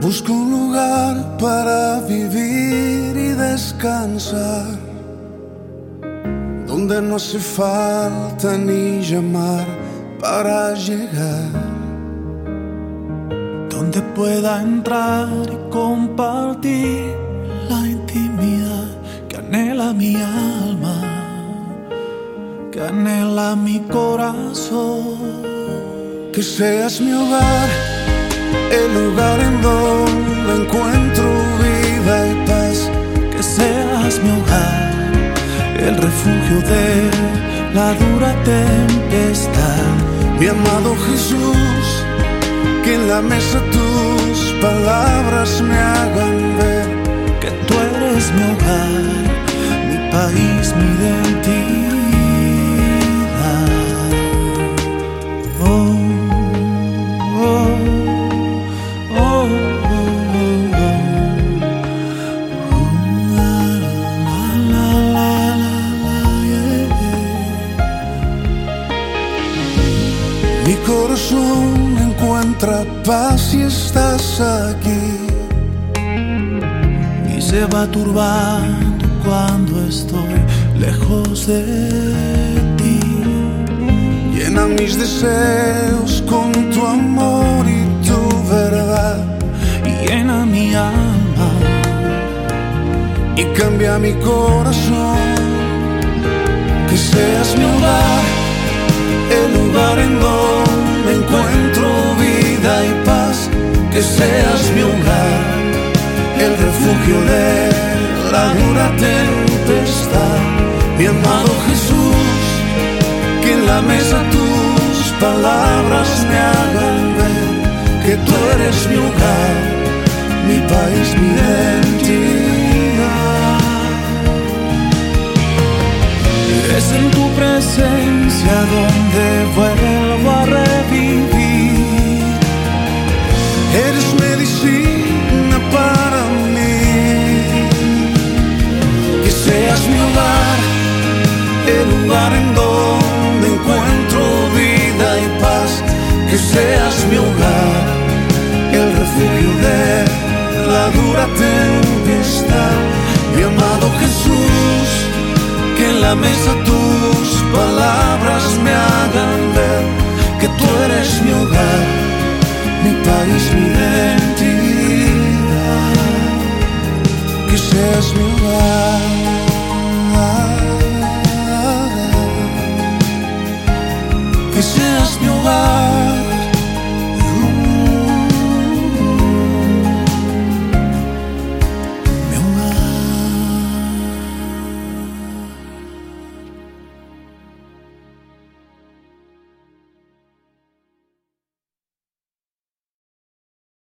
Busco un lugar para vivir y descansar, donde no hace falta ni llamar para llegar, donde pueda entrar y compartir la intimidad que anhela mi alma, que anhela mi corazón. Que seas mi hogar, el lugar en donde encuentro vida y paz. Que seas mi hogar, el refugio de la dura tempestad. Mi amado Jesús, que en la mesa tus palabras me hagan ver que tú eres mi hogar, mi país, mi identidad. Corazón encuentra paz si estás aquí. y se va turbando cuando estoy lejos de ti. Llena mis deseos con tu amor y tu verdad. Y llena mi alma y cambia mi corazón. Que seas mi hogar, el lugar en Que seas mi hogar, el refugio de la dura tempestad. Mi amado Jesús, que en la mesa tus palabras me hagan ver que tú eres mi hogar, mi país, mi identidad. Es en tu presencia donde vuelvo seas mi hogar, el refugio de la dura tempestad. Mi amado Jesús, que en la mesa tus palabras me hagan ver que tú eres mi hogar mi país, mi identidad, que seas mi hogar. Que seas mi hogar.